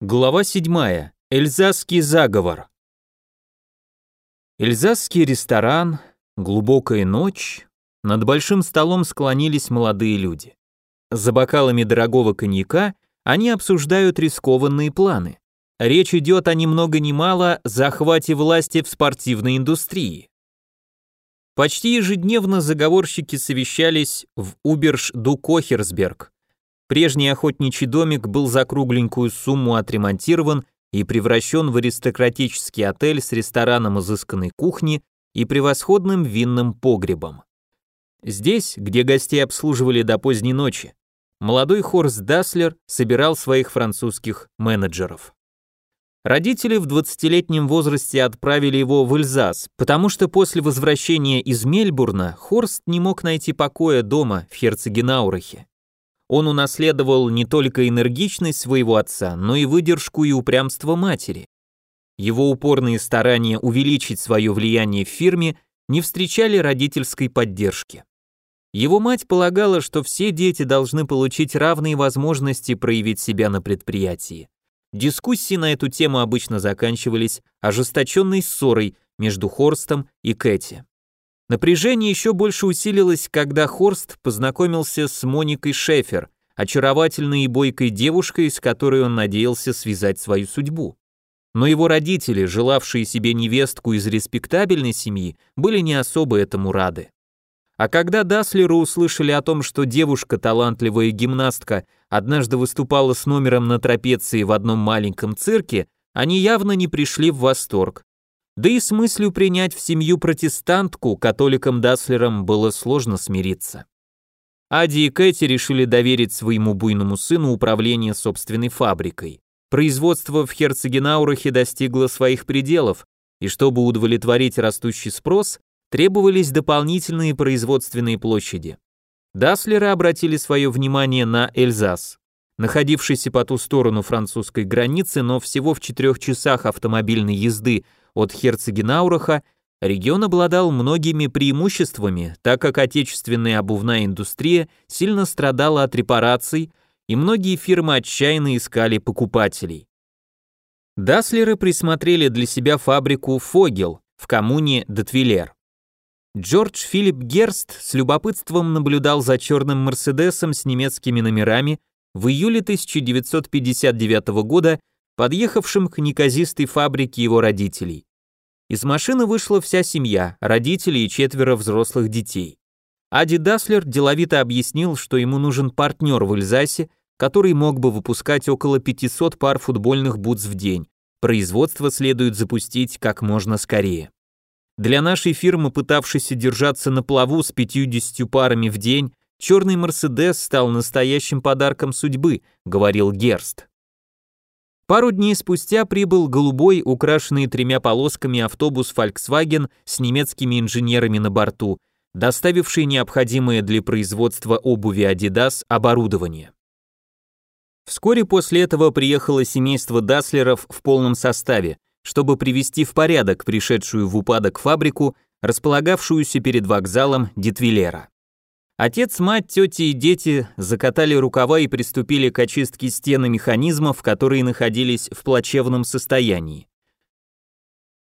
Глава 7. Эльзасский заговор. Эльзасский ресторан, глубокая ночь, над большим столом склонились молодые люди. За бокалами дорогого коньяка они обсуждают рискованные планы. Речь идет о ни много ни мало захвате власти в спортивной индустрии. Почти ежедневно заговорщики совещались в Уберш-ду-Кохерсберг, Прежний охотничий домик был за кругленькую сумму отремонтирован и превращен в аристократический отель с рестораном изысканной кухни и превосходным винным погребом. Здесь, где гостей обслуживали до поздней ночи, молодой Хорст Даслер собирал своих французских менеджеров. Родители в 20-летнем возрасте отправили его в Эльзас, потому что после возвращения из Мельбурна Хорст не мог найти покоя дома в Херцегенаурахе. Он унаследовал не только энергичность своего отца, но и выдержку и упрямство матери. Его упорные старания увеличить свое влияние в фирме не встречали родительской поддержки. Его мать полагала, что все дети должны получить равные возможности проявить себя на предприятии. Дискуссии на эту тему обычно заканчивались ожесточенной ссорой между Хорстом и Кэти. Напряжение еще больше усилилось, когда Хорст познакомился с Моникой Шефер, очаровательной и бойкой девушкой, с которой он надеялся связать свою судьбу. Но его родители, желавшие себе невестку из респектабельной семьи, были не особо этому рады. А когда Даслеры услышали о том, что девушка, талантливая гимнастка, однажды выступала с номером на трапеции в одном маленьком цирке, они явно не пришли в восторг. Да и с мыслью принять в семью протестантку католикам-даслерам было сложно смириться. Ади и Кэти решили доверить своему буйному сыну управление собственной фабрикой. Производство в Херцегенаурахе достигло своих пределов, и чтобы удовлетворить растущий спрос, требовались дополнительные производственные площади. Даслеры обратили свое внимание на Эльзас. Находившийся по ту сторону французской границы, но всего в четырех часах автомобильной езды от Херцегенаураха, регион обладал многими преимуществами, так как отечественная обувная индустрия сильно страдала от репараций, и многие фирмы отчаянно искали покупателей. Даслеры присмотрели для себя фабрику «Фогел» в коммуне Детвилер. Джордж Филипп Герст с любопытством наблюдал за черным Мерседесом с немецкими номерами в июле 1959 года подъехавшим к неказистой фабрике его родителей. Из машины вышла вся семья, родители и четверо взрослых детей. Ади Даслер деловито объяснил, что ему нужен партнер в Эльзасе, который мог бы выпускать около 500 пар футбольных бутс в день. Производство следует запустить как можно скорее. Для нашей фирмы, пытавшейся держаться на плаву с 50 парами в день, черный Мерседес стал настоящим подарком судьбы, говорил Герст. Пару дней спустя прибыл голубой, украшенный тремя полосками автобус Volkswagen с немецкими инженерами на борту, доставивший необходимое для производства обуви Adidas оборудование. Вскоре после этого приехало семейство Даслеров в полном составе, чтобы привести в порядок пришедшую в упадок фабрику, располагавшуюся перед вокзалом Детвилера. Отец, мать, тети и дети закатали рукава и приступили к очистке стены механизмов, которые находились в плачевном состоянии.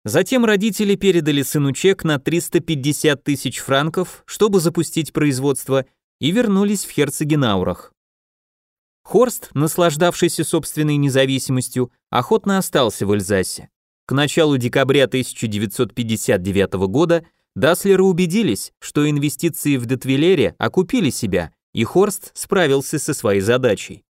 Затем родители передали сыну чек на 350 тысяч франков, чтобы запустить производство, и вернулись в Херцегенаурах. Хорст, наслаждавшийся собственной независимостью, охотно остался в Эльзасе. К началу декабря 1959 года Даслеры убедились, что инвестиции в Детвилере окупили себя, и Хорст справился со своей задачей.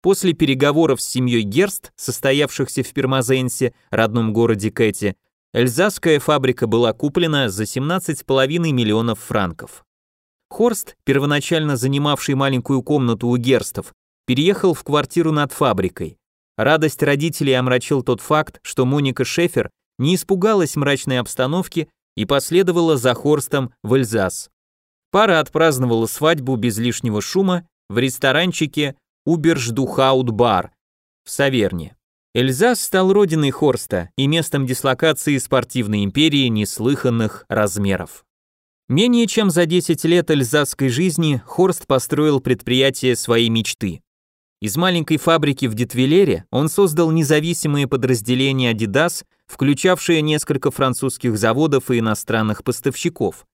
После переговоров с семьей Герст, состоявшихся в Пермазенсе, родном городе Кэти, Эльзасская фабрика была куплена за 17,5 миллионов франков. Хорст, первоначально занимавший маленькую комнату у Герстов, переехал в квартиру над фабрикой. Радость родителей омрачил тот факт, что Моника Шефер не испугалась мрачной обстановки и последовала за Хорстом в Эльзас. Пара отпраздновала свадьбу без лишнего шума в ресторанчике Уберждухаут-бар в Саверне. Эльзас стал родиной Хорста и местом дислокации спортивной империи неслыханных размеров. Менее чем за 10 лет эльзасской жизни Хорст построил предприятие своей мечты. Из маленькой фабрики в Детвилере он создал независимые подразделения Adidas, включавшие несколько французских заводов и иностранных поставщиков.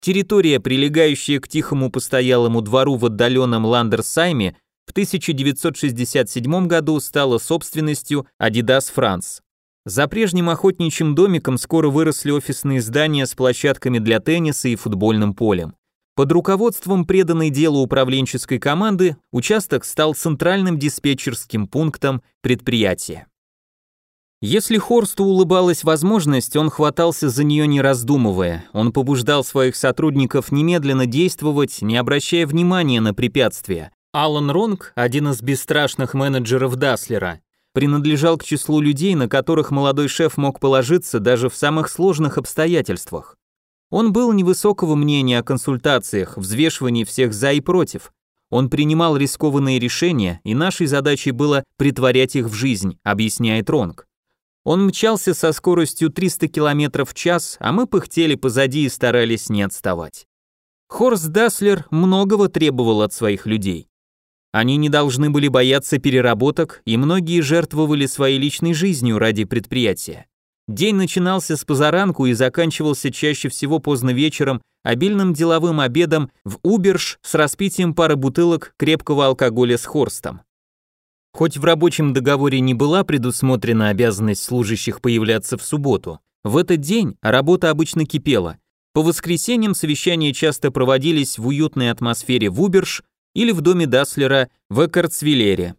Территория, прилегающая к тихому постоялому двору в отдаленном Ландерсайме, в 1967 году стала собственностью Adidas France. За прежним охотничьим домиком скоро выросли офисные здания с площадками для тенниса и футбольным полем. Под руководством преданной делу управленческой команды участок стал центральным диспетчерским пунктом предприятия. Если Хорсту улыбалась возможность, он хватался за нее не раздумывая. Он побуждал своих сотрудников немедленно действовать, не обращая внимания на препятствия. Алан Ронг, один из бесстрашных менеджеров Даслера, принадлежал к числу людей, на которых молодой шеф мог положиться даже в самых сложных обстоятельствах. Он был невысокого мнения о консультациях, взвешивании всех за и против. Он принимал рискованные решения, и нашей задачей было притворять их в жизнь, объясняет Ронг. Он мчался со скоростью 300 км в час, а мы пыхтели позади и старались не отставать. Хорст Даслер многого требовал от своих людей. Они не должны были бояться переработок, и многие жертвовали своей личной жизнью ради предприятия. День начинался с позаранку и заканчивался чаще всего поздно вечером обильным деловым обедом в Уберш с распитием пары бутылок крепкого алкоголя с Хорстом. Хоть в рабочем договоре не была предусмотрена обязанность служащих появляться в субботу, в этот день работа обычно кипела. По воскресеньям совещания часто проводились в уютной атмосфере в Уберш или в доме Даслера в Эккартсвиллере.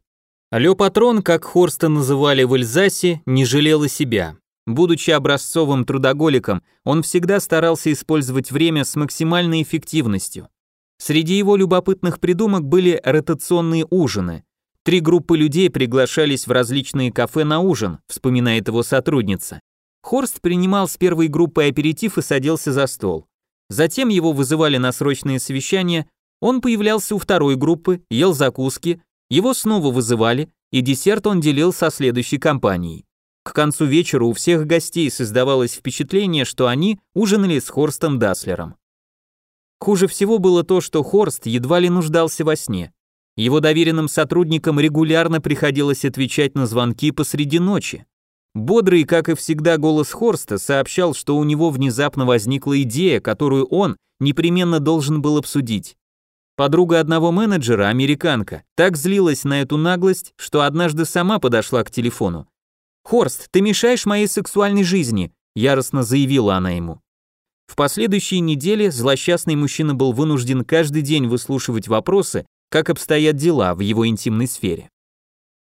Ле Патрон, как Хорста называли в Эльзасе, не жалела себя. Будучи образцовым трудоголиком, он всегда старался использовать время с максимальной эффективностью. Среди его любопытных придумок были ротационные ужины. Три группы людей приглашались в различные кафе на ужин, вспоминает его сотрудница. Хорст принимал с первой группой аперитив и садился за стол. Затем его вызывали на срочные совещания, он появлялся у второй группы, ел закуски, его снова вызывали, и десерт он делил со следующей компанией. К концу вечера у всех гостей создавалось впечатление, что они ужинали с Хорстом Даслером. Хуже всего было то, что Хорст едва ли нуждался во сне. Его доверенным сотрудникам регулярно приходилось отвечать на звонки посреди ночи. Бодрый, как и всегда, голос Хорста сообщал, что у него внезапно возникла идея, которую он непременно должен был обсудить. Подруга одного менеджера, американка, так злилась на эту наглость, что однажды сама подошла к телефону «Хорст, ты мешаешь моей сексуальной жизни», – яростно заявила она ему. В последующие недели злосчастный мужчина был вынужден каждый день выслушивать вопросы, как обстоят дела в его интимной сфере.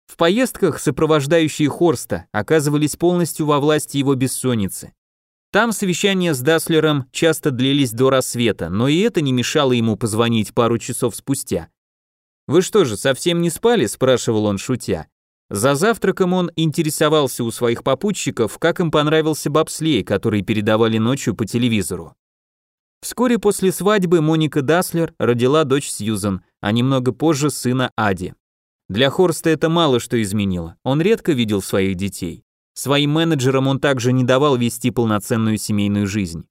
В поездках сопровождающие Хорста оказывались полностью во власти его бессонницы. Там совещания с Даслером часто длились до рассвета, но и это не мешало ему позвонить пару часов спустя. «Вы что же, совсем не спали?» – спрашивал он, шутя. За завтраком он интересовался у своих попутчиков, как им понравился бобслей, который передавали ночью по телевизору. Вскоре после свадьбы Моника Даслер родила дочь Сьюзан, а немного позже сына Ади. Для Хорста это мало что изменило, он редко видел своих детей. Своим менеджерам он также не давал вести полноценную семейную жизнь.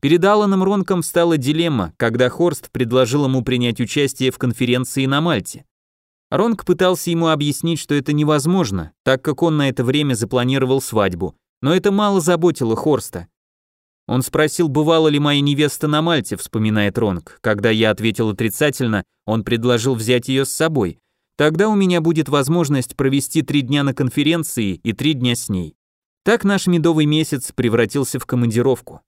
Перед Алланом Ронком встала дилемма, когда Хорст предложил ему принять участие в конференции на Мальте. Ронг пытался ему объяснить, что это невозможно, так как он на это время запланировал свадьбу, но это мало заботило Хорста. Он спросил, бывала ли моя невеста на Мальте, вспоминает Ронг. Когда я ответил отрицательно, он предложил взять ее с собой. Тогда у меня будет возможность провести три дня на конференции и три дня с ней. Так наш медовый месяц превратился в командировку.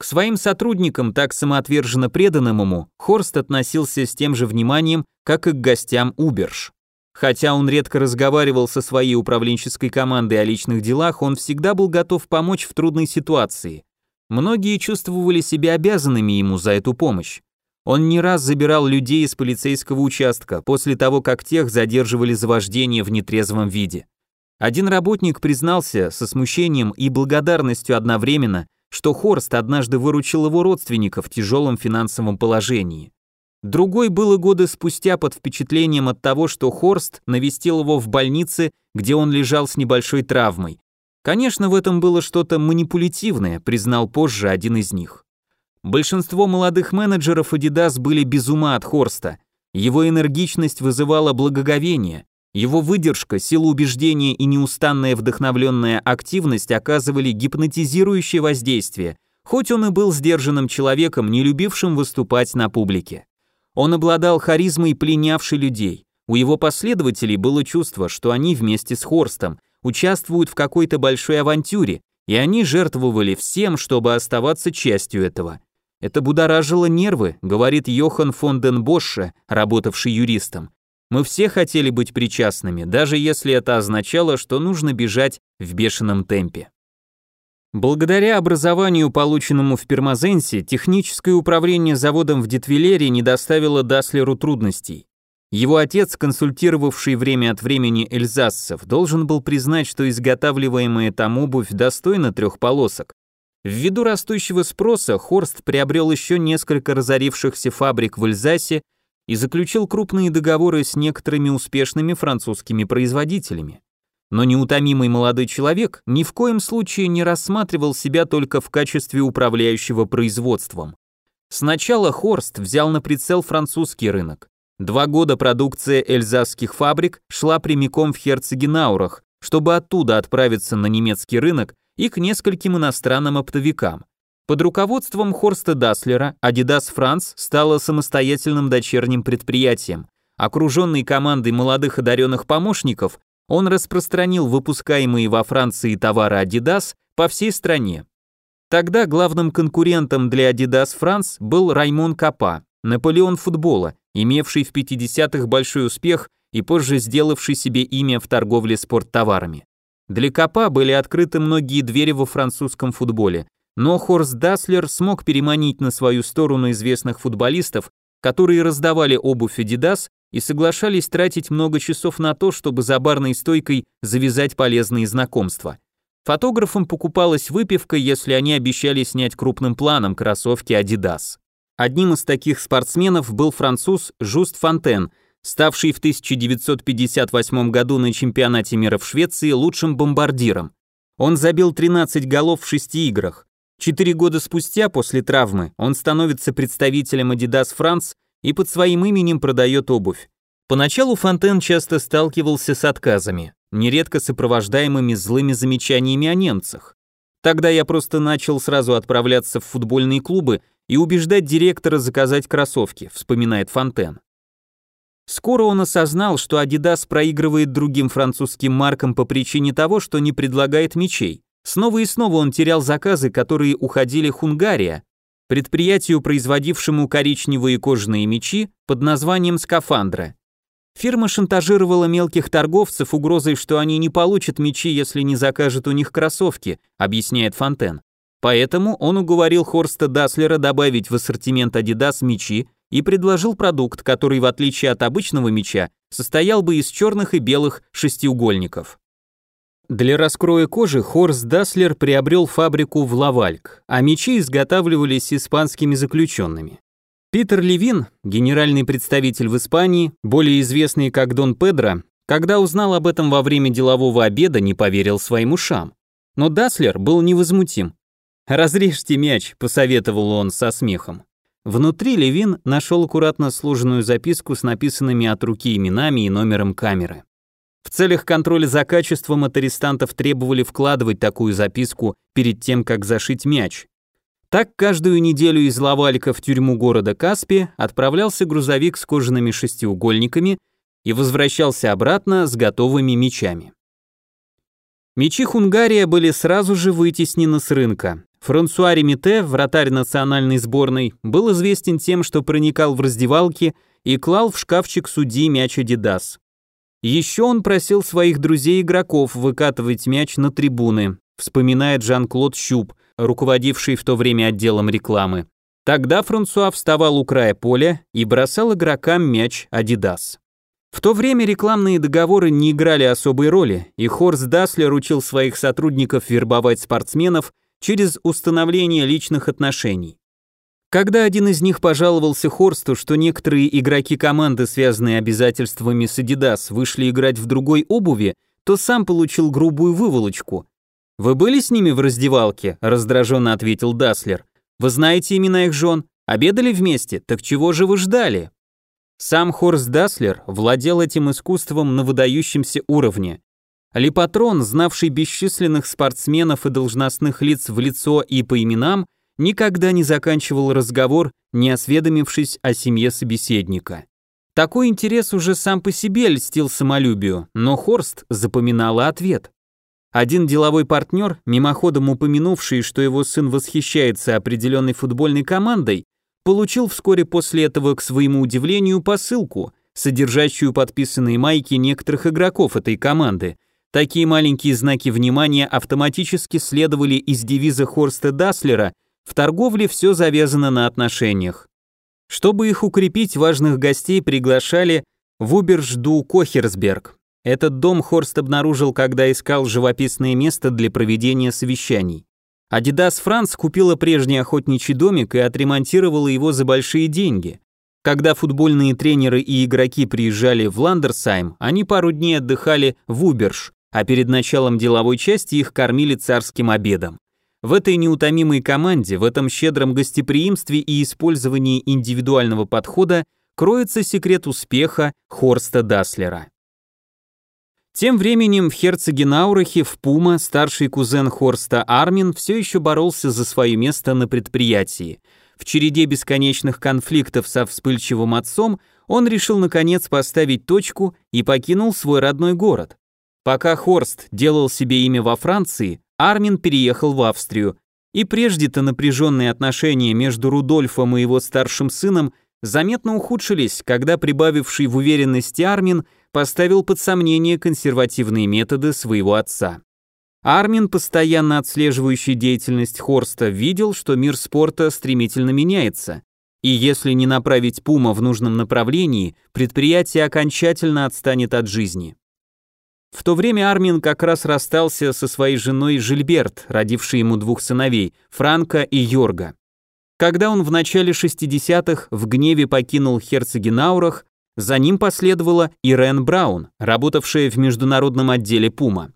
К своим сотрудникам, так самоотверженно преданным ему, Хорст относился с тем же вниманием, как и к гостям Уберш. Хотя он редко разговаривал со своей управленческой командой о личных делах, он всегда был готов помочь в трудной ситуации. Многие чувствовали себя обязанными ему за эту помощь. Он не раз забирал людей из полицейского участка после того, как тех задерживали за вождение в нетрезвом виде. Один работник признался со смущением и благодарностью одновременно, что Хорст однажды выручил его родственника в тяжелом финансовом положении. Другой было годы спустя под впечатлением от того, что Хорст навестил его в больнице, где он лежал с небольшой травмой. Конечно, в этом было что-то манипулятивное, признал позже один из них. Большинство молодых менеджеров Adidas были без ума от Хорста. Его энергичность вызывала благоговение, его выдержка, сила убеждения и неустанная вдохновленная активность оказывали гипнотизирующее воздействие, хоть он и был сдержанным человеком, не любившим выступать на публике. Он обладал харизмой, пленявшей людей. У его последователей было чувство, что они вместе с Хорстом участвуют в какой-то большой авантюре, и они жертвовали всем, чтобы оставаться частью этого. Это будоражило нервы, говорит Йохан фон ден Босше, работавший юристом. Мы все хотели быть причастными, даже если это означало, что нужно бежать в бешеном темпе. Благодаря образованию, полученному в Пермазенсе, техническое управление заводом в Детвилере не доставило Даслеру трудностей. Его отец, консультировавший время от времени эльзасцев, должен был признать, что изготавливаемая там обувь достойна трех полосок. Ввиду растущего спроса Хорст приобрел еще несколько разорившихся фабрик в Эльзасе и заключил крупные договоры с некоторыми успешными французскими производителями. Но неутомимый молодой человек ни в коем случае не рассматривал себя только в качестве управляющего производством. Сначала Хорст взял на прицел французский рынок. Два года продукция эльзасских фабрик шла прямиком в Херцегенаурах, чтобы оттуда отправиться на немецкий рынок и к нескольким иностранным оптовикам. Под руководством Хорста Даслера Adidas France стала самостоятельным дочерним предприятием. Окруженный командой молодых одаренных помощников, он распространил выпускаемые во Франции товары Adidas по всей стране. Тогда главным конкурентом для Adidas France был Раймон Капа, Наполеон футбола, имевший в 50-х большой успех и позже сделавший себе имя в торговле спорттоварами. Для Капа были открыты многие двери во французском футболе, но Хорст Даслер смог переманить на свою сторону известных футболистов, которые раздавали обувь Adidas и соглашались тратить много часов на то, чтобы за барной стойкой завязать полезные знакомства. Фотографам покупалась выпивка, если они обещали снять крупным планом кроссовки Adidas. Одним из таких спортсменов был француз Жуст Фонтен, ставший в 1958 году на чемпионате мира в Швеции лучшим бомбардиром. Он забил 13 голов в 6 играх. Четыре года спустя, после травмы, он становится представителем Adidas France и под своим именем продает обувь. Поначалу Фонтен часто сталкивался с отказами, нередко сопровождаемыми злыми замечаниями о немцах. Тогда я просто начал сразу отправляться в футбольные клубы и убеждать директора заказать кроссовки, вспоминает Фонтен. Скоро он осознал, что Adidas проигрывает другим французским маркам по причине того, что не предлагает мечей. Снова и снова он терял заказы, которые уходили Хунгария, предприятию, производившему коричневые кожаные мечи под названием «Скафандра». Фирма шантажировала мелких торговцев угрозой, что они не получат мечи, если не закажут у них кроссовки, объясняет Фонтен. Поэтому он уговорил Хорста Даслера добавить в ассортимент Adidas мечи и предложил продукт, который в отличие от обычного меча состоял бы из черных и белых шестиугольников. Для раскроя кожи Хорст Даслер приобрел фабрику в Лавальк, а мечи изготавливались испанскими заключенными. Питер Левин, генеральный представитель в Испании, более известный как Дон Педро, когда узнал об этом во время делового обеда, не поверил своим ушам. Но Даслер был невозмутим. «Разрежьте мяч», — посоветовал он со смехом. Внутри Левин нашел аккуратно сложенную записку с написанными от руки именами и номером камеры. В целях контроля за качеством от арестантов требовали вкладывать такую записку перед тем, как зашить мяч. Так каждую неделю из Лавалька в тюрьму города Каспи отправлялся грузовик с кожаными шестиугольниками и возвращался обратно с готовыми мечами. Мечи Хунгария были сразу же вытеснены с рынка. Франсуа Ремите, вратарь национальной сборной, был известен тем, что проникал в раздевалки и клал в шкафчик судьи мяч Адидас. Еще он просил своих друзей-игроков выкатывать мяч на трибуны, вспоминает Жан-Клод Щуп, руководивший в то время отделом рекламы. Тогда Франсуа вставал у края поля и бросал игрокам мяч Адидас. В то время рекламные договоры не играли особой роли, и Хорст Даслер учил своих сотрудников вербовать спортсменов через установление личных отношений. Когда один из них пожаловался Хорсту, что некоторые игроки команды, связанные обязательствами с Adidas, вышли играть в другой обуви, то сам получил грубую выволочку. «Вы были с ними в раздевалке?» – раздраженно ответил Даслер. «Вы знаете имена их жен? Обедали вместе? Так чего же вы ждали?» Сам Хорст Даслер владел этим искусством на выдающемся уровне. Le patron, знавший бесчисленных спортсменов и должностных лиц в лицо и по именам, никогда не заканчивал разговор, не осведомившись о семье собеседника. Такой интерес уже сам по себе льстил самолюбию, но Хорст запоминал ответ. Один деловой партнер, мимоходом упомянувший, что его сын восхищается определенной футбольной командой, получил вскоре после этого, к своему удивлению, посылку, содержащую подписанные майки некоторых игроков этой команды. Такие маленькие знаки внимания автоматически следовали из девиза Хорста Даслера «В торговле все завязано на отношениях». Чтобы их укрепить, важных гостей приглашали в Убержду Кохерсберг, этот дом Хорст обнаружил, когда искал живописное место для проведения совещаний. Адидас Франц купила прежний охотничий домик и отремонтировала его за большие деньги. Когда футбольные тренеры и игроки приезжали в Ландерсайм, они пару дней отдыхали в Уберш, а перед началом деловой части их кормили царским обедом. В этой неутомимой команде, в этом щедром гостеприимстве и использовании индивидуального подхода кроется секрет успеха Хорста Даслера. Тем временем в Херцегенаурахе в Пума старший кузен Хорста Армин все еще боролся за свое место на предприятии. В череде бесконечных конфликтов со вспыльчивым отцом он решил наконец поставить точку и покинул свой родной город. Пока Хорст делал себе имя во Франции, Армин переехал в Австрию, и прежде-то напряженные отношения между Рудольфом и его старшим сыном заметно ухудшились, когда прибавивший в уверенности Армин – поставил под сомнение консервативные методы своего отца. Армин, постоянно отслеживающий деятельность Хорста, видел, что мир спорта стремительно меняется, и если не направить Пума в нужном направлении, предприятие окончательно отстанет от жизни. В то время Армин как раз расстался со своей женой Жильберт, родившей ему двух сыновей, Франка и Йорга. Когда он в начале 60-х в гневе покинул Херцегенаурах, за ним последовала Ирен Браун, работавшая в международном отделе Пума.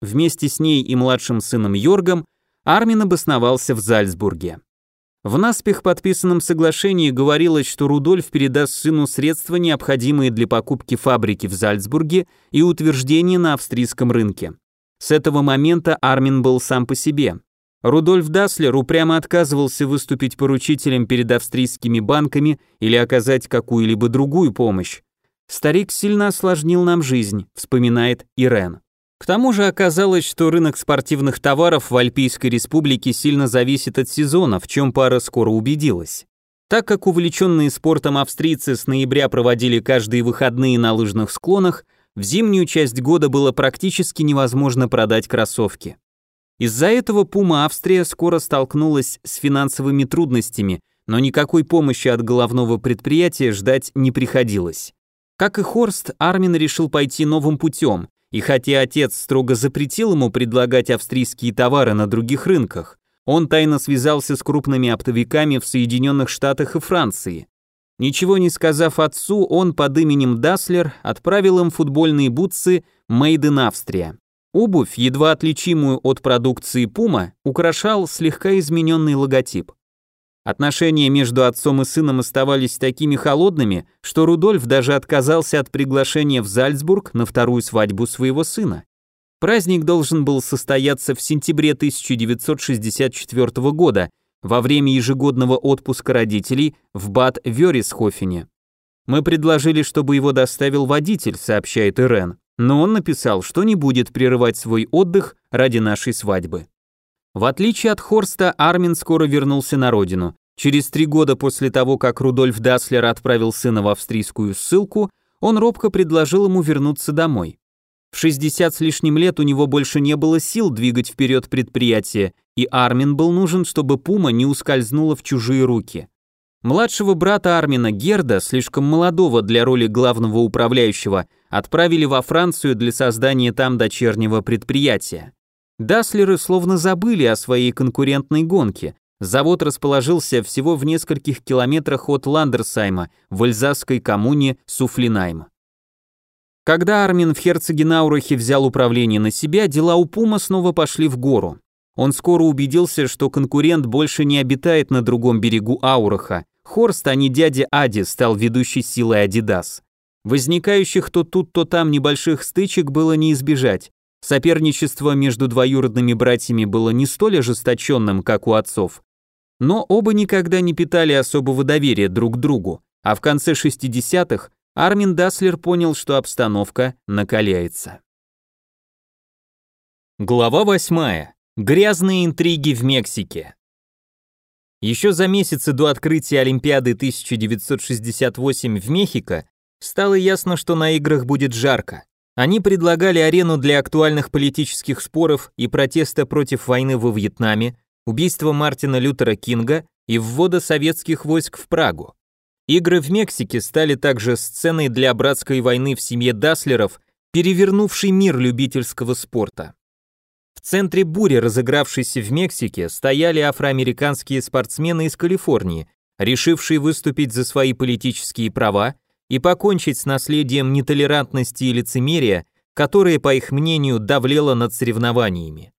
Вместе с ней и младшим сыном Йоргом Армин обосновался в Зальцбурге. В наспех подписанном соглашении говорилось, что Рудольф передаст сыну средства, необходимые для покупки фабрики в Зальцбурге и утверждения на австрийском рынке. С этого момента Армин был сам по себе. Рудольф Даслер упрямо отказывался выступить поручителем перед австрийскими банками или оказать какую-либо другую помощь. Старик сильно осложнил нам жизнь, вспоминает Ирен. К тому же оказалось, что рынок спортивных товаров в Альпийской республике сильно зависит от сезона, в чем пара скоро убедилась. Так как увлеченные спортом австрийцы с ноября проводили каждые выходные на лыжных склонах, в зимнюю часть года было практически невозможно продать кроссовки. Из-за этого Пума Австрия скоро столкнулась с финансовыми трудностями, но никакой помощи от головного предприятия ждать не приходилось. Как и Хорст, Армин решил пойти новым путем, и хотя отец строго запретил ему предлагать австрийские товары на других рынках, он тайно связался с крупными оптовиками в Соединенных Штатах и Франции. Ничего не сказав отцу, он под именем Даслер отправил им футбольные бутсы Made in Austria. Обувь, едва отличимую от продукции Puma, украшал слегка измененный логотип. Отношения между отцом и сыном оставались такими холодными, что Рудольф даже отказался от приглашения в Зальцбург на вторую свадьбу своего сына. Праздник должен был состояться в сентябре 1964 года, во время ежегодного отпуска родителей в Бад Вёрисхофене. Мы предложили, чтобы его доставил водитель, сообщает Ирен но он написал, что не будет прерывать свой отдых ради нашей свадьбы. В отличие от Хорста, Армин скоро вернулся на родину. Через три года после того, как Рудольф Даслер отправил сына в австрийскую ссылку, он робко предложил ему вернуться домой. В 60 с лишним лет у него больше не было сил двигать вперед предприятие, и Армин был нужен, чтобы Пума не ускользнула в чужие руки. Младшего брата Армина Герда, слишком молодого для роли главного управляющего, отправили во Францию для создания там дочернего предприятия. Даслеры словно забыли о своей конкурентной гонке. Завод расположился всего в нескольких километрах от Ландерсайма, в эльзасской коммуне Суфлинайм. Когда Армин в Херцегенаурахе взял управление на себя, дела у Пума снова пошли в гору. Он скоро убедился, что конкурент больше не обитает на другом берегу Аураха, Хорст, а не дядя Ади, стал ведущей силой Adidas. Возникающих то тут, то там небольших стычек было не избежать. Соперничество между двоюродными братьями было не столь ожесточенным, как у отцов. Но оба никогда не питали особого доверия друг к другу, а в конце 60-х Армин Даслер понял, что обстановка накаляется. Глава 8. Грязные интриги в Мексике. Еще за месяцы до открытия Олимпиады 1968 в Мехико стало ясно, что на играх будет жарко. Они предлагали арену для актуальных политических споров и протеста против войны во Вьетнаме, убийства Мартина Лютера Кинга и ввода советских войск в Прагу. Игры в Мексике стали также сценой для братской войны в семье Даслеров, перевернувшей мир любительского спорта. В центре бури, разыгравшейся в Мексике, стояли афроамериканские спортсмены из Калифорнии, решившие выступить за свои политические права и покончить с наследием нетолерантности и лицемерия, которое, по их мнению, давлело над соревнованиями.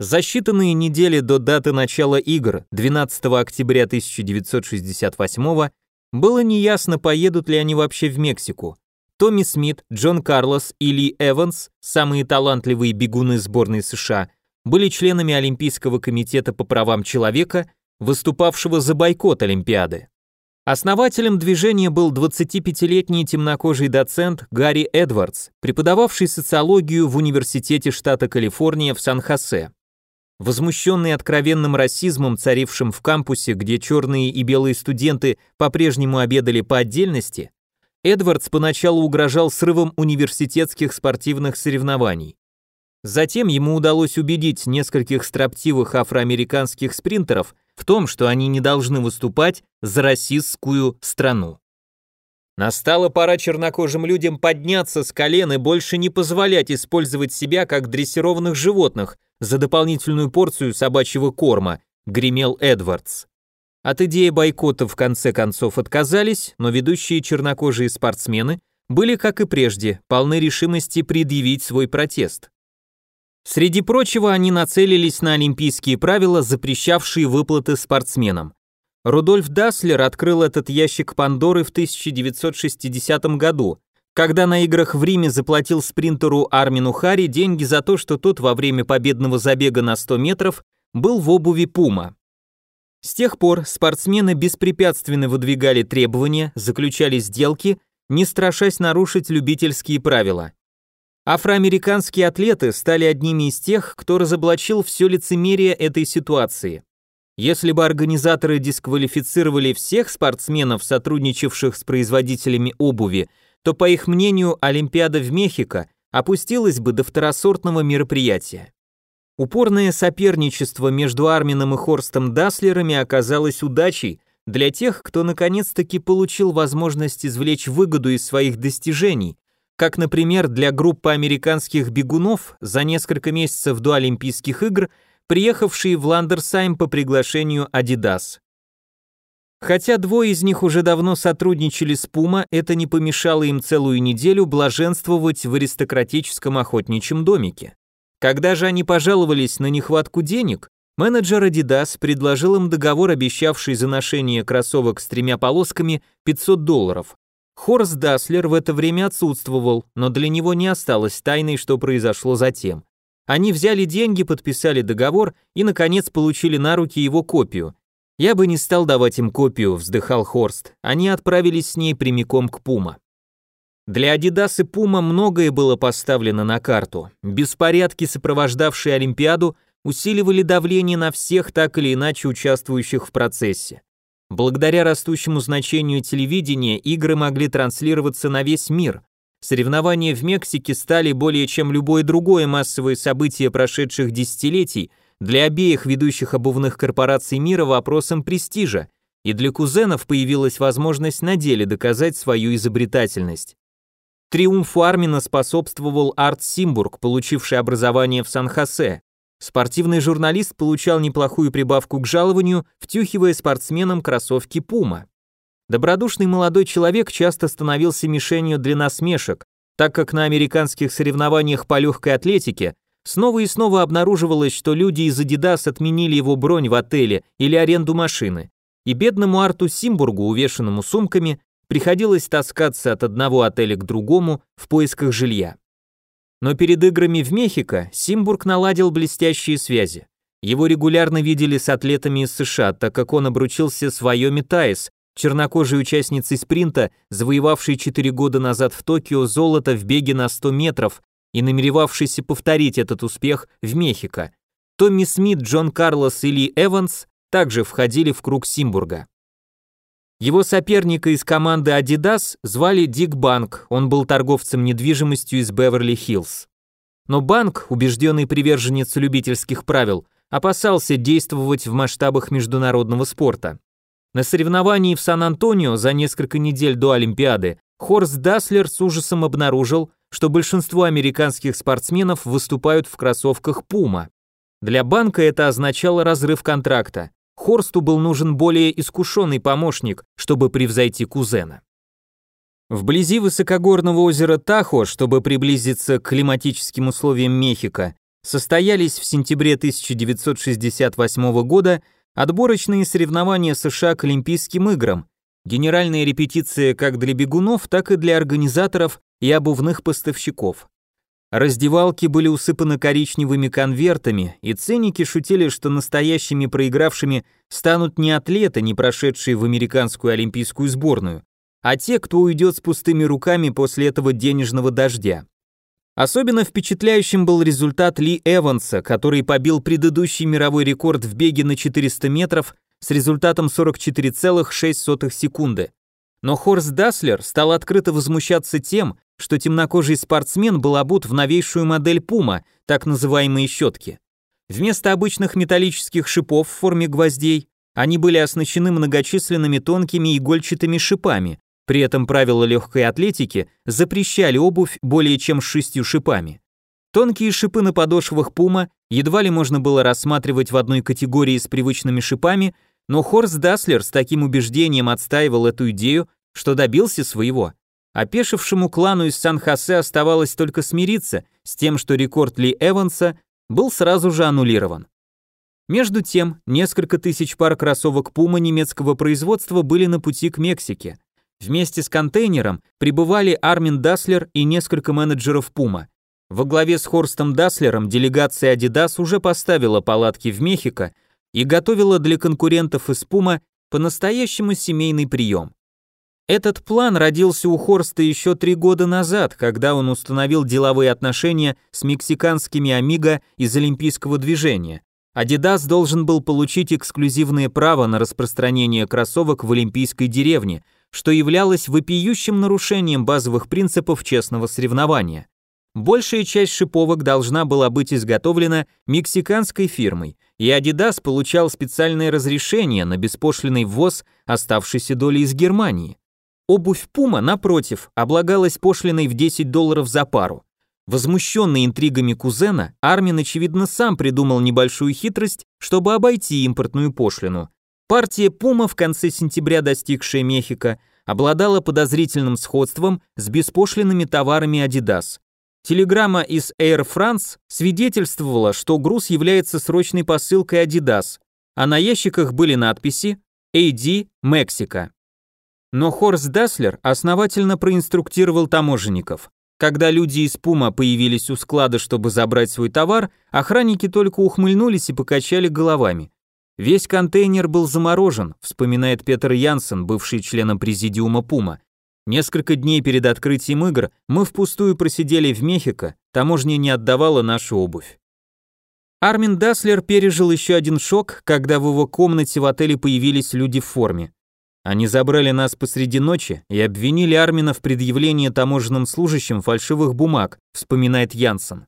За считанные недели до даты начала игр, 12 октября 1968 было неясно, поедут ли они вообще в Мексику. Томми Смит, Джон Карлос и Ли Эванс, самые талантливые бегуны сборной США, были членами Олимпийского комитета по правам человека, выступавшего за бойкот Олимпиады. Основателем движения был 25-летний темнокожий доцент Гарри Эдвардс, преподававший социологию в Университете штата Калифорния в Сан-Хосе. Возмущенный откровенным расизмом, царившим в кампусе, где черные и белые студенты по-прежнему обедали по отдельности, Эдвардс поначалу угрожал срывом университетских спортивных соревнований. Затем ему удалось убедить нескольких строптивых афроамериканских спринтеров в том, что они не должны выступать за расистскую страну. Настала пора чернокожим людям подняться с колен и больше не позволять использовать себя как дрессированных животных за дополнительную порцию собачьего корма, гремел Эдвардс. От идеи бойкота в конце концов отказались, но ведущие чернокожие спортсмены были, как и прежде, полны решимости предъявить свой протест. Среди прочего, они нацелились на олимпийские правила, запрещавшие выплаты спортсменам. Рудольф Даслер открыл этот ящик Пандоры в 1960 году, когда на играх в Риме заплатил спринтеру Армину Хари деньги за то, что тот во время победного забега на 100 метров был в обуви Пума. С тех пор спортсмены беспрепятственно выдвигали требования, заключали сделки, не страшась нарушить любительские правила. Афроамериканские атлеты стали одними из тех, кто разоблачил все лицемерие этой ситуации. Если бы организаторы дисквалифицировали всех спортсменов, сотрудничавших с производителями обуви, то, по их мнению, Олимпиада в Мехико опустилась бы до второсортного мероприятия. Упорное соперничество между Армином и Хорстом Даслерами оказалось удачей для тех, кто наконец-таки получил возможность извлечь выгоду из своих достижений, как, например, для группы американских бегунов за несколько месяцев до Олимпийских игр, приехавшие в Ландерсайм по приглашению Adidas. Хотя двое из них уже давно сотрудничали с Puma, это не помешало им целую неделю блаженствовать в аристократическом охотничьем домике. Когда же они пожаловались на нехватку денег, менеджер Adidas предложил им договор, обещавший за ношение кроссовок с тремя полосками 500 долларов. Хорст Даслер в это время отсутствовал, но для него не осталось тайной, что произошло затем. Они взяли деньги, подписали договор и, наконец, получили на руки его копию. «Я бы не стал давать им копию», — вздыхал Хорст. Они отправились с ней прямиком к Пума. Для Adidas и Puma многое было поставлено на карту. Беспорядки, сопровождавшие Олимпиаду, усиливали давление на всех так или иначе участвующих в процессе. Благодаря растущему значению телевидения игры могли транслироваться на весь мир. Соревнования в Мексике стали более чем любое другое массовое событие прошедших десятилетий для обеих ведущих обувных корпораций мира вопросом престижа, и для кузенов появилась возможность на деле доказать свою изобретательность. Триумфу Армина способствовал Арт Симбург, получивший образование в Сан-Хосе. Спортивный журналист получал неплохую прибавку к жалованию, втюхивая спортсменам кроссовки Пума. Добродушный молодой человек часто становился мишенью для насмешек, так как на американских соревнованиях по легкой атлетике снова и снова обнаруживалось, что люди из Adidas отменили его бронь в отеле или аренду машины. и бедному Арту Симбургу, увешанному сумками, приходилось таскаться от одного отеля к другому в поисках жилья. Но перед играми в Мехико Симбург наладил блестящие связи. Его регулярно видели с атлетами из США, так как он обручился с Вайоми Таис, чернокожей участницей спринта, завоевавшей 4 года назад в Токио золото в беге на 100 метров и намеревавшейся повторить этот успех в Мехико. Томми Смит, Джон Карлос и Ли Эванс также входили в круг Симбурга. Его соперника из команды Adidas звали Дик Банк, он был торговцем недвижимостью из Беверли-Хиллз. Но Банк, убежденный приверженец любительских правил, опасался действовать в масштабах международного спорта. На соревновании в Сан-Антонио за несколько недель до Олимпиады Хорст Даслер с ужасом обнаружил, что большинство американских спортсменов выступают в кроссовках Puma. Для банка это означало разрыв контракта. Хорсту был нужен более искушенный помощник, чтобы превзойти кузена. Вблизи высокогорного озера Тахо, чтобы приблизиться к климатическим условиям Мехико, состоялись в сентябре 1968 года отборочные соревнования США к Олимпийским играм, генеральная репетиция как для бегунов, так и для организаторов и обувных поставщиков. Раздевалки были усыпаны коричневыми конвертами, и ценники шутили, что настоящими проигравшими станут не атлеты, не прошедшие в американскую олимпийскую сборную, а те, кто уйдет с пустыми руками после этого денежного дождя. Особенно впечатляющим был результат Ли Эванса, который побил предыдущий мировой рекорд в беге на 400 метров с результатом 44,6 секунды. Но Хорст Даслер стал открыто возмущаться тем, что темнокожий спортсмен был обут в новейшую модель Puma, так называемые щетки. Вместо обычных металлических шипов в форме гвоздей, они были оснащены многочисленными тонкими игольчатыми шипами, при этом правила легкой атлетики запрещали обувь более чем с шестью шипами. Тонкие шипы на подошвах Пума едва ли можно было рассматривать в одной категории с привычными шипами, но Хорст Даслер с таким убеждением отстаивал эту идею, что добился своего. Опешившему клану из Сан-Хосе оставалось только смириться с тем, что рекорд Ли Эванса был сразу же аннулирован. Между тем, несколько тысяч пар кроссовок Пума немецкого производства были на пути к Мексике. Вместе с контейнером прибывали Армин Даслер и несколько менеджеров Пума. Во главе с Хорстом Даслером делегация Adidas уже поставила палатки в Мехико и готовила для конкурентов из Пума по-настоящему семейный прием. Этот план родился у Хорста еще три года назад, когда он установил деловые отношения с мексиканскими Амиго из Олимпийского движения. Adidas должен был получить эксклюзивное право на распространение кроссовок в Олимпийской деревне – что являлось вопиющим нарушением базовых принципов честного соревнования. Большая часть шиповок должна была быть изготовлена мексиканской фирмой, и Adidas получал специальное разрешение на беспошлиный ввоз оставшейся доли из Германии. Обувь Puma, напротив, облагалась пошлиной в 10 долларов за пару. Возмущенный интригами кузена, Армин, очевидно, сам придумал небольшую хитрость, чтобы обойти импортную пошлину. Партия Puma в конце сентября достигшая Мехико обладала подозрительным сходством с беспошлинными товарами Adidas. Телеграмма из Air France свидетельствовала, что груз является срочной посылкой Adidas, а на ящиках были надписи AD Мексика. Но Хорст Даслер основательно проинструктировал таможенников. Когда люди из Пума появились у склада, чтобы забрать свой товар, охранники только ухмыльнулись и покачали головами. Весь контейнер был заморожен, вспоминает Петр Янсен, бывший членом президиума Пума. Несколько дней перед открытием игр мы впустую просидели в Мехико, таможня не отдавала нашу обувь. Армин Даслер пережил еще один шок, когда в его комнате в отеле появились люди в форме. Они забрали нас посреди ночи и обвинили Армина в предъявлении таможенным служащим фальшивых бумаг, вспоминает Янсен.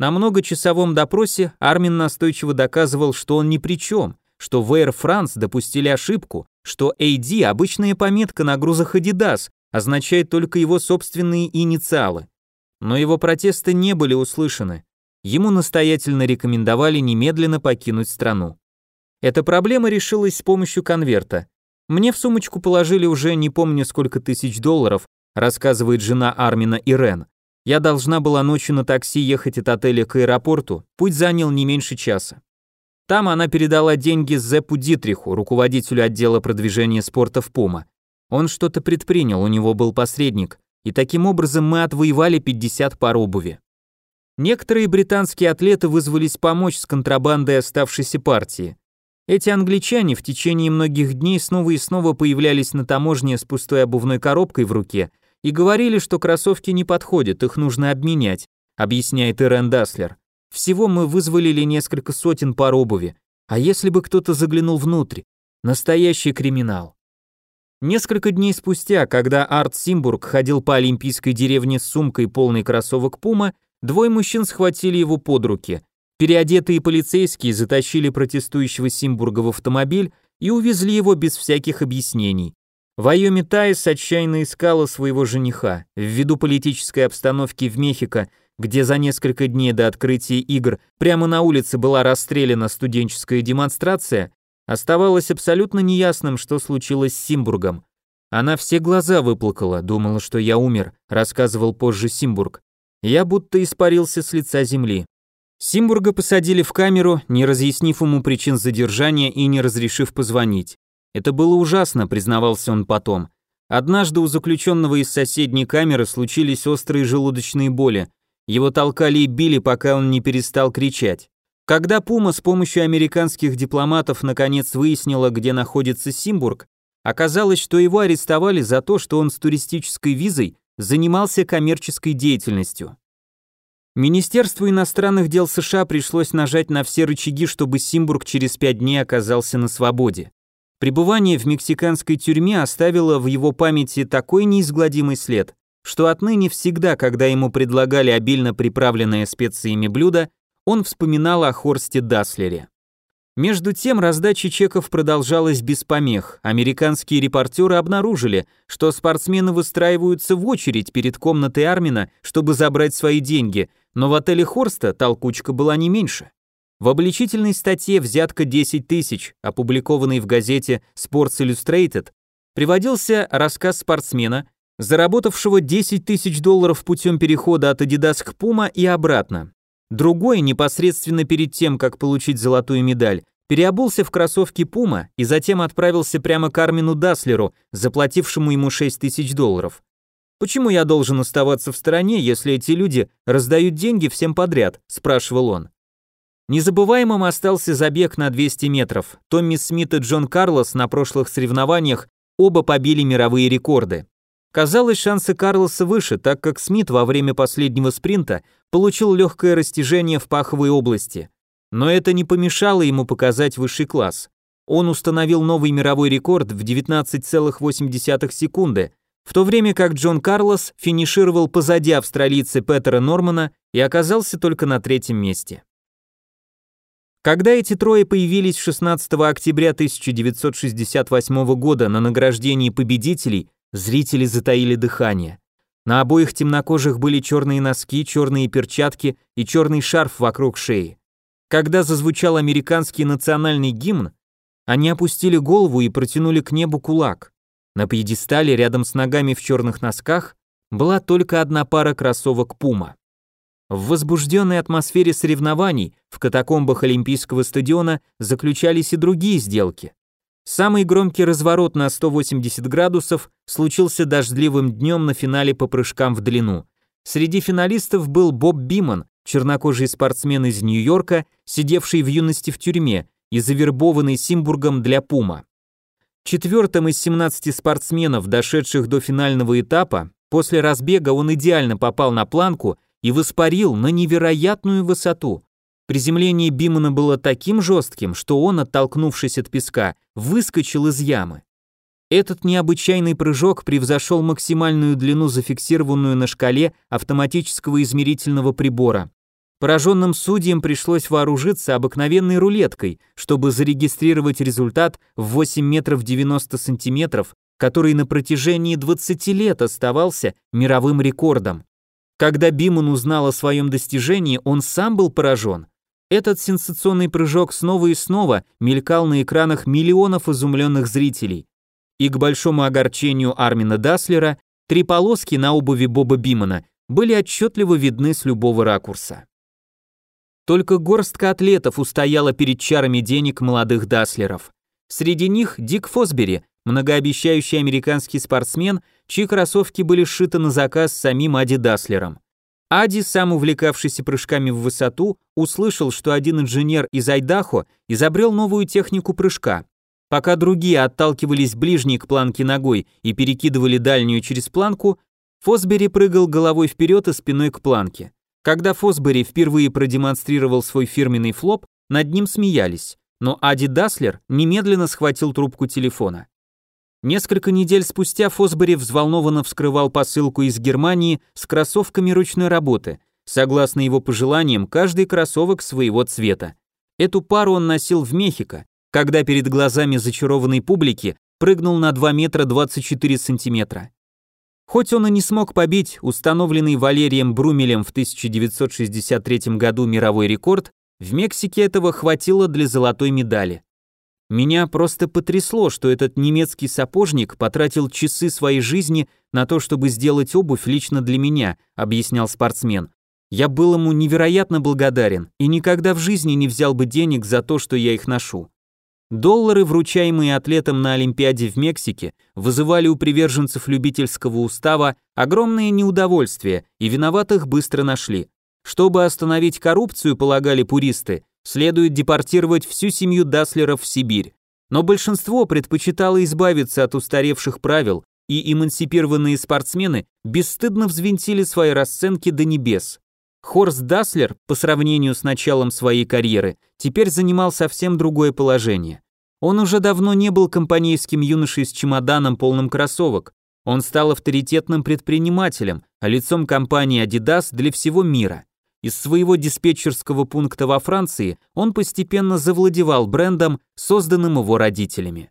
На многочасовом допросе Армин настойчиво доказывал, что он ни при чем, что в Air France допустили ошибку, что AD – обычная пометка на грузах Adidas, означает только его собственные инициалы. Но его протесты не были услышаны. Ему настоятельно рекомендовали немедленно покинуть страну. Эта проблема решилась с помощью конверта. Мне в сумочку положили уже не помню сколько тысяч долларов, рассказывает жена Армина Ирен. Я должна была ночью на такси ехать от отеля к аэропорту, путь занял не меньше часа. Там она передала деньги Зеппу Дитриху, руководителю отдела продвижения спорта в Пума. Он что-то предпринял, у него был посредник, и таким образом мы отвоевали 50 пар обуви. Некоторые британские атлеты вызвались помочь с контрабандой оставшейся партии. Эти англичане в течение многих дней снова и снова появлялись на таможне с пустой обувной коробкой в руке и говорили, что кроссовки не подходят, их нужно обменять, объясняет Ирен Даслер. Всего мы вызволили несколько сотен пар обуви, а если бы кто-то заглянул внутрь? Настоящий криминал. Несколько дней спустя, когда Арт Симбург ходил по олимпийской деревне с сумкой полной кроссовок Пума, двое мужчин схватили его под руки. Переодетые полицейские затащили протестующего Симбурга в автомобиль и увезли его без всяких объяснений. Вайоми Тайс отчаянно искала своего жениха. Ввиду политической обстановки в Мехико, где за несколько дней до открытия игр прямо на улице была расстреляна студенческая демонстрация, Оставалось абсолютно неясным, что случилось с Симбургом. Она все глаза выплакала, думала, что я умер, рассказывал позже Симбург. Я будто испарился с лица земли. Симбурга посадили в камеру, не разъяснив ему причин задержания и не разрешив позвонить. Это было ужасно, признавался он потом. Однажды у заключенного из соседней камеры случились острые желудочные боли. Его толкали и били, пока он не перестал кричать. Когда Пума с помощью американских дипломатов наконец выяснила, где находится Симбург, оказалось, что его арестовали за то, что он с туристической визой занимался коммерческой деятельностью. Министерству иностранных дел США пришлось нажать на все рычаги, чтобы Симбург через пять дней оказался на свободе. Пребывание в мексиканской тюрьме оставило в его памяти такой неизгладимый след, что отныне всегда, когда ему предлагали обильно приправленное специями блюдо, он вспоминал о Хорсте Даслере. Между тем раздача чеков продолжалась без помех. Американские репортеры обнаружили, что спортсмены выстраиваются в очередь перед комнатой Армина, чтобы забрать свои деньги, но в отеле Хорста толкучка была не меньше. В обличительной статье «Взятка 10 тысяч», опубликованной в газете Sports Illustrated, приводился рассказ спортсмена, заработавшего 10 тысяч долларов путем перехода от Adidas к Puma и обратно. Другой, непосредственно перед тем, как получить золотую медаль, переобулся в кроссовки Пума и затем отправился прямо к Армину Даслеру, заплатившему ему 6 тысяч долларов. «Почему я должен оставаться в стороне, если эти люди раздают деньги всем подряд?» – спрашивал он. Незабываемым остался забег на 200 метров. Томми Смит и Джон Карлос на прошлых соревнованиях оба побили мировые рекорды. Казалось, шансы Карлоса выше, так как Смит во время последнего спринта получил легкое растяжение в паховой области. Но это не помешало ему показать высший класс. Он установил новый мировой рекорд в 19,8 секунды, в то время как Джон Карлос финишировал позади австралийца Петера Нормана и оказался только на третьем месте. Когда эти трое появились 16 октября 1968 года на награждении победителей, Зрители затаили дыхание. На обоих темнокожих были черные носки, черные перчатки и черный шарф вокруг шеи. Когда зазвучал американский национальный гимн, они опустили голову и протянули к небу кулак. На пьедестале рядом с ногами в черных носках была только одна пара кроссовок Пума. В возбужденной атмосфере соревнований в катакомбах Олимпийского стадиона заключались и другие сделки. Самый громкий разворот на 180 градусов случился дождливым днем на финале по прыжкам в длину. Среди финалистов был Боб Биман, чернокожий спортсмен из Нью-Йорка, сидевший в юности в тюрьме и завербованный Симбургом для Пума. Четвертым из 17 спортсменов, дошедших до финального этапа, после разбега он идеально попал на планку и воспарил на невероятную высоту. Приземление Бимана было таким жестким, что он, оттолкнувшись от песка, выскочил из ямы. Этот необычайный прыжок превзошел максимальную длину, зафиксированную на шкале автоматического измерительного прибора. Пораженным судьям пришлось вооружиться обыкновенной рулеткой, чтобы зарегистрировать результат в 8 метров 90 сантиметров, который на протяжении 20 лет оставался мировым рекордом. Когда Биман узнал о своем достижении, он сам был поражен. Этот сенсационный прыжок снова и снова мелькал на экранах миллионов изумленных зрителей. И к большому огорчению Армина Даслера три полоски на обуви Боба Бимана были отчетливо видны с любого ракурса. Только горстка атлетов устояла перед чарами денег молодых даслеров. Среди них Дик Фосбери, многообещающий американский спортсмен, чьи кроссовки были сшиты на заказ самим Ади Даслером. Ади, сам увлекавшийся прыжками в высоту, услышал, что один инженер из Айдахо изобрел новую технику прыжка. Пока другие отталкивались ближней к планке ногой и перекидывали дальнюю через планку, Фосбери прыгал головой вперед и спиной к планке. Когда Фосбери впервые продемонстрировал свой фирменный флоп, над ним смеялись, но Ади Даслер немедленно схватил трубку телефона. Несколько недель спустя Фосбери взволнованно вскрывал посылку из Германии с кроссовками ручной работы. Согласно его пожеланиям, каждый кроссовок своего цвета. Эту пару он носил в Мехико, когда перед глазами зачарованной публики прыгнул на 2 метра 24 сантиметра. Хоть он и не смог побить установленный Валерием Брумелем в 1963 году мировой рекорд, в Мексике этого хватило для золотой медали. Меня просто потрясло, что этот немецкий сапожник потратил часы своей жизни на то, чтобы сделать обувь лично для меня, объяснял спортсмен. Я был ему невероятно благодарен и никогда в жизни не взял бы денег за то, что я их ношу. Доллары, вручаемые атлетам на Олимпиаде в Мексике, вызывали у приверженцев любительского устава огромное неудовольствие, и виноватых быстро нашли. Чтобы остановить коррупцию, полагали пуристы, следует депортировать всю семью Даслеров в Сибирь. Но большинство предпочитало избавиться от устаревших правил, и эмансипированные спортсмены бесстыдно взвинтили свои расценки до небес. Хорст Даслер, по сравнению с началом своей карьеры, теперь занимал совсем другое положение. Он уже давно не был компанейским юношей с чемоданом полным кроссовок. Он стал авторитетным предпринимателем, а лицом компании Adidas для всего мира. Из своего диспетчерского пункта во Франции он постепенно завладевал брендом, созданным его родителями.